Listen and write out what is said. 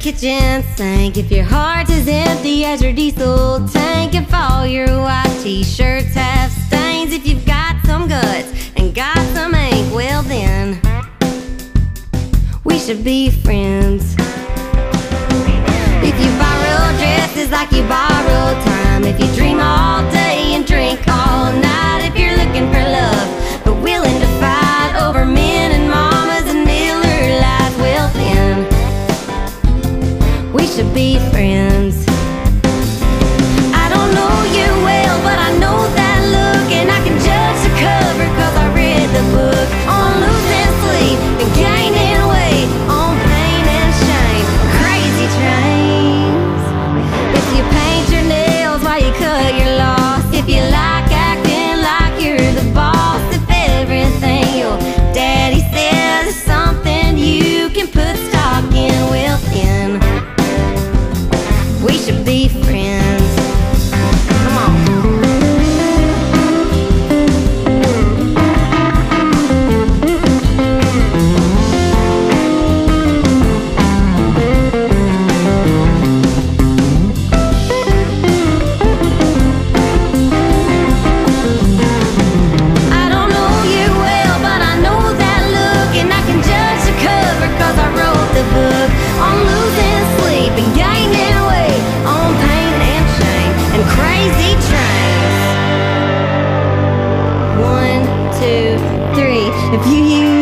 kitchen sink. If your heart is empty as your diesel tank, if all your white t shirts have stains, if you've got some guts and got some ink, well then, we should be friends. If you buy real dresses like you buy crazy trains. One, two, three. If you